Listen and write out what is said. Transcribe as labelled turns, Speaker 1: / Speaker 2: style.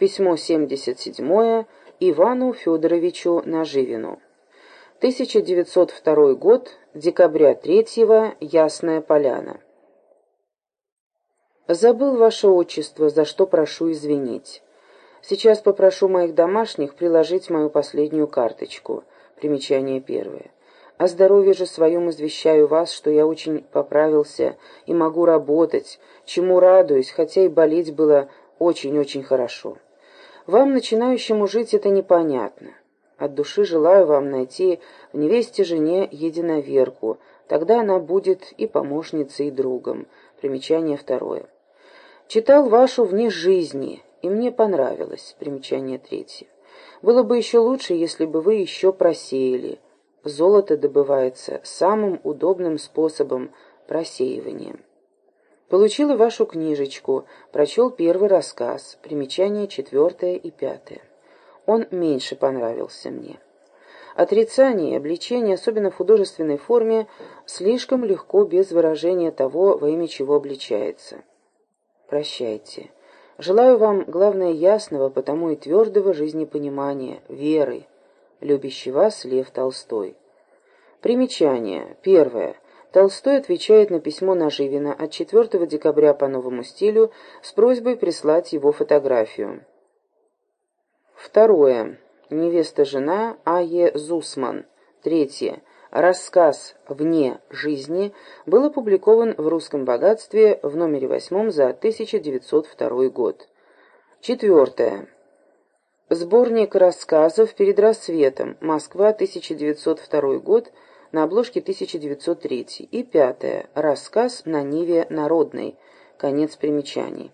Speaker 1: Письмо 77 Ивану Федоровичу Наживину. 1902 год, декабря 3 Ясная Поляна. Забыл ваше отчество, за что прошу извинить. Сейчас попрошу моих домашних приложить мою последнюю карточку. Примечание первое. О здоровье же своем извещаю вас, что я очень поправился и могу работать, чему радуюсь, хотя и болеть было очень-очень хорошо. Вам, начинающему жить, это непонятно. От души желаю вам найти в невесте жене единоверку, тогда она будет и помощницей, и другом. Примечание второе. Читал вашу «Вне жизни», и мне понравилось. Примечание третье. Было бы еще лучше, если бы вы еще просеяли. Золото добывается самым удобным способом просеивания. Получила вашу книжечку, прочел первый рассказ, примечания четвертое и пятое. Он меньше понравился мне. Отрицание и обличение, особенно в художественной форме, слишком легко без выражения того, во имя чего обличается. Прощайте. Желаю вам, главное, ясного, потому и твердого жизнепонимания, веры. Любящий вас Лев Толстой. Примечание. Первое. Толстой отвечает на письмо Наживина от 4 декабря по новому стилю с просьбой прислать его фотографию. Второе. Невеста-жена А.Е. Зусман. Третье. Рассказ «Вне жизни» был опубликован в «Русском богатстве» в номере восьмом за 1902 год. Четвертое. Сборник рассказов «Перед рассветом. Москва, 1902 год» на обложке 1903 и пятое. Рассказ на Ниве народной. Конец примечаний.